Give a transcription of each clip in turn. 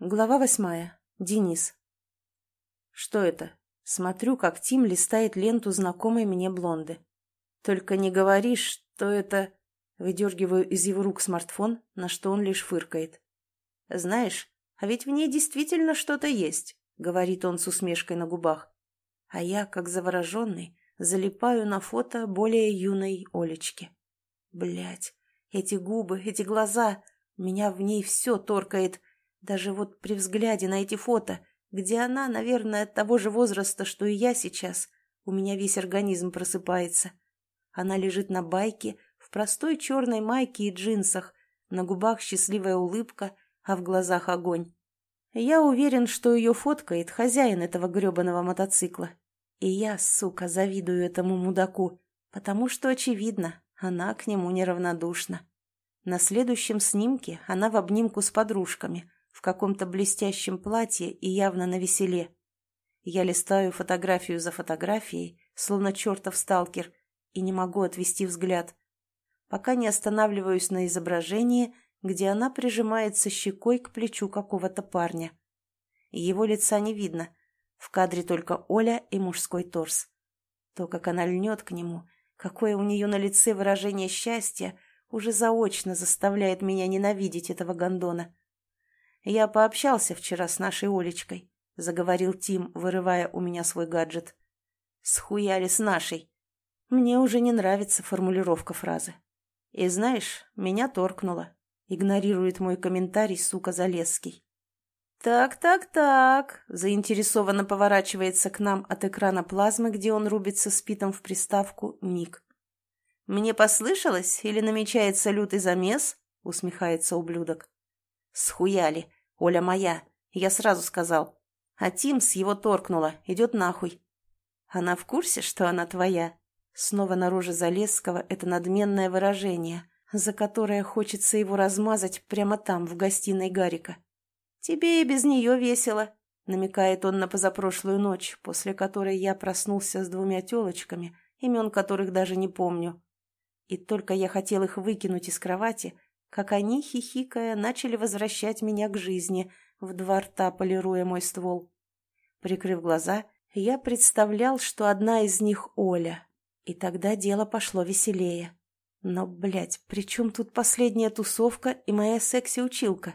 Глава восьмая. Денис. Что это? Смотрю, как Тим листает ленту знакомой мне блонды. Только не говори, что это... Выдергиваю из его рук смартфон, на что он лишь фыркает. Знаешь, а ведь в ней действительно что-то есть, говорит он с усмешкой на губах. А я, как завороженный, залипаю на фото более юной Олечки. Блять, эти губы, эти глаза, меня в ней все торкает. Даже вот при взгляде на эти фото, где она, наверное, того же возраста, что и я сейчас, у меня весь организм просыпается. Она лежит на байке, в простой черной майке и джинсах, на губах счастливая улыбка, а в глазах огонь. Я уверен, что ее фоткает хозяин этого гребаного мотоцикла. И я, сука, завидую этому мудаку, потому что, очевидно, она к нему неравнодушна. На следующем снимке она в обнимку с подружками, в каком-то блестящем платье и явно на веселе. Я листаю фотографию за фотографией, словно чертов сталкер, и не могу отвести взгляд, пока не останавливаюсь на изображении, где она прижимается щекой к плечу какого-то парня. Его лица не видно, в кадре только Оля и мужской торс. То, как она льнет к нему, какое у нее на лице выражение счастья, уже заочно заставляет меня ненавидеть этого гондона. «Я пообщался вчера с нашей Олечкой», — заговорил Тим, вырывая у меня свой гаджет. «Схуяли с нашей». Мне уже не нравится формулировка фразы. «И знаешь, меня торкнуло», — игнорирует мой комментарий сука Залесский. «Так, так, так», — заинтересованно поворачивается к нам от экрана плазмы, где он рубится спитом в приставку, Ник. «Мне послышалось или намечается лютый замес?» — усмехается ублюдок. «Схуяли. Оля моя. Я сразу сказал. А Тим с его торкнула. Идет нахуй. Она в курсе, что она твоя?» Снова на роже Залесского это надменное выражение, за которое хочется его размазать прямо там, в гостиной Гарика. «Тебе и без нее весело», — намекает он на позапрошлую ночь, после которой я проснулся с двумя телочками, имен которых даже не помню. И только я хотел их выкинуть из кровати, как они, хихикая, начали возвращать меня к жизни, в два рта полируя мой ствол. Прикрыв глаза, я представлял, что одна из них Оля, и тогда дело пошло веселее. Но, блядь, при чем тут последняя тусовка и моя секси-училка?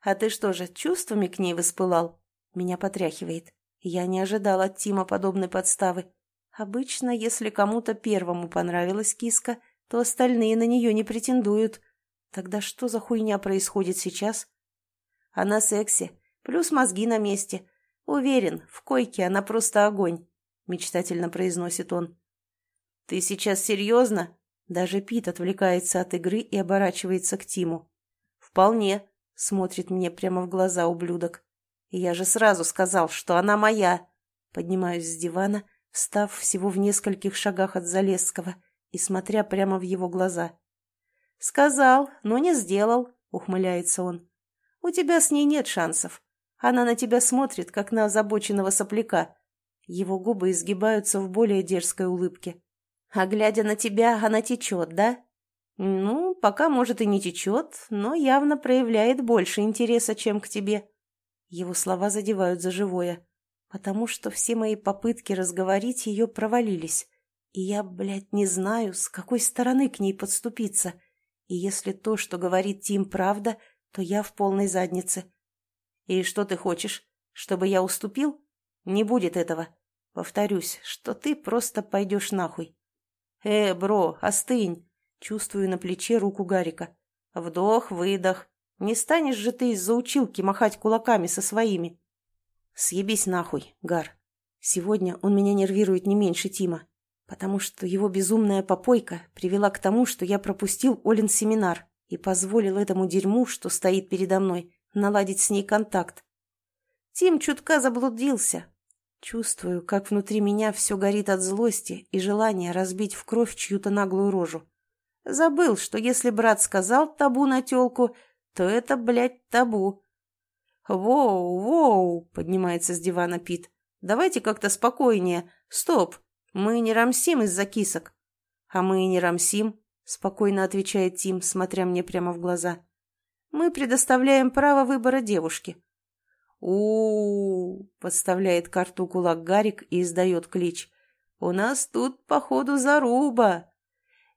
А ты что же, чувствами к ней воспылал? Меня потряхивает. Я не ожидал от Тима подобной подставы. Обычно, если кому-то первому понравилась киска, то остальные на нее не претендуют. Тогда что за хуйня происходит сейчас? Она секси, плюс мозги на месте. Уверен, в койке она просто огонь, мечтательно произносит он. «Ты сейчас серьезно?» Даже Пит отвлекается от игры и оборачивается к Тиму. «Вполне», — смотрит мне прямо в глаза ублюдок. «Я же сразу сказал, что она моя!» Поднимаюсь с дивана, встав всего в нескольких шагах от Залесского и смотря прямо в его глаза. «Сказал, но не сделал», — ухмыляется он. «У тебя с ней нет шансов. Она на тебя смотрит, как на озабоченного сопляка». Его губы изгибаются в более дерзкой улыбке. А глядя на тебя, она течет, да? Ну, пока, может, и не течет, но явно проявляет больше интереса, чем к тебе. Его слова задевают за живое, потому что все мои попытки разговорить ее провалились. И я, блядь, не знаю, с какой стороны к ней подступиться. И если то, что говорит Тим, правда, то я в полной заднице. И что ты хочешь? Чтобы я уступил? Не будет этого. Повторюсь, что ты просто пойдешь нахуй. «Э, бро, остынь!» Чувствую на плече руку Гарика. «Вдох, выдох. Не станешь же ты из-за училки махать кулаками со своими?» «Съебись нахуй, Гар. Сегодня он меня нервирует не меньше Тима, потому что его безумная попойка привела к тому, что я пропустил Олин семинар и позволил этому дерьму, что стоит передо мной, наладить с ней контакт. Тим чутка заблудился, Чувствую, как внутри меня все горит от злости и желания разбить в кровь чью-то наглую рожу. Забыл, что если брат сказал табу на телку, то это, блядь, табу. «Воу, воу!» — поднимается с дивана Пит. «Давайте как-то спокойнее. Стоп! Мы не рамсим из-за кисок». «А мы и не рамсим», — спокойно отвечает Тим, смотря мне прямо в глаза. «Мы предоставляем право выбора девушке. у, подставляет карту кулак Гарик и издает клич. «У нас тут, походу, заруба!»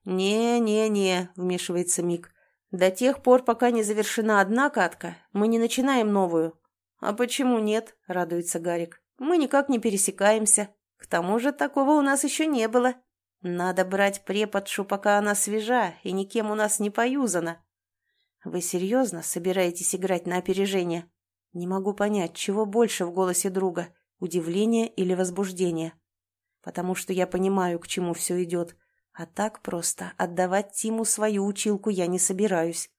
«Не-не-не», — вмешивается Мик. «До тех пор, пока не завершена одна катка, мы не начинаем новую». «А почему нет?» — радуется Гарик. «Мы никак не пересекаемся. К тому же такого у нас еще не было. Надо брать преподшу, пока она свежа и никем у нас не поюзана». «Вы серьезно собираетесь играть на опережение?» Не могу понять, чего больше в голосе друга – удивление или возбуждение. Потому что я понимаю, к чему все идет. А так просто отдавать Тиму свою училку я не собираюсь.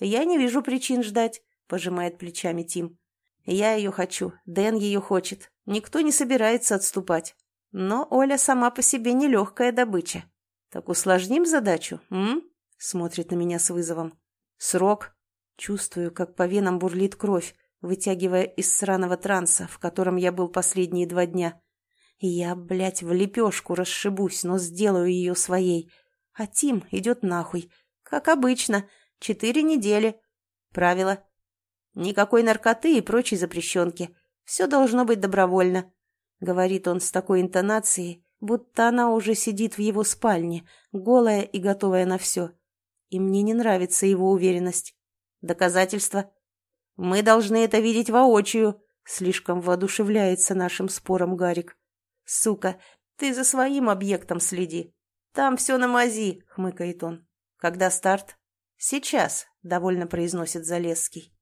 «Я не вижу причин ждать», – пожимает плечами Тим. «Я ее хочу, Дэн ее хочет. Никто не собирается отступать. Но Оля сама по себе нелегкая добыча. Так усложним задачу, м?» – смотрит на меня с вызовом. «Срок». Чувствую, как по венам бурлит кровь вытягивая из сраного транса, в котором я был последние два дня. я, блядь, в лепешку расшибусь, но сделаю ее своей. А Тим идет нахуй. Как обычно. Четыре недели. Правило. Никакой наркоты и прочей запрещенки. Все должно быть добровольно. Говорит он с такой интонацией, будто она уже сидит в его спальне, голая и готовая на все. И мне не нравится его уверенность. Доказательства? «Мы должны это видеть воочию», — слишком воодушевляется нашим спором Гарик. «Сука, ты за своим объектом следи. Там все на мази», — хмыкает он. «Когда старт?» «Сейчас», — довольно произносит Залесский.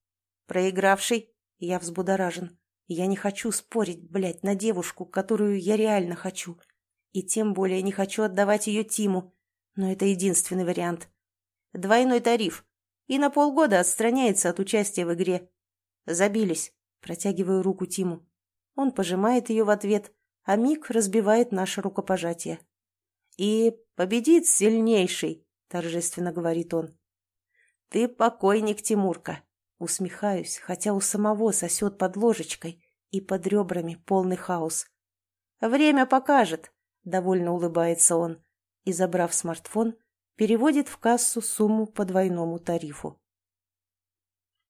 «Проигравший?» Я взбудоражен. Я не хочу спорить, блядь, на девушку, которую я реально хочу. И тем более не хочу отдавать ее Тиму. Но это единственный вариант. Двойной тариф и на полгода отстраняется от участия в игре. Забились. Протягиваю руку Тиму. Он пожимает ее в ответ, а Мик разбивает наше рукопожатие. «И победит сильнейший», — торжественно говорит он. «Ты покойник, Тимурка», — усмехаюсь, хотя у самого сосет под ложечкой и под ребрами полный хаос. «Время покажет», — довольно улыбается он и, забрав смартфон, переводит в кассу сумму по двойному тарифу.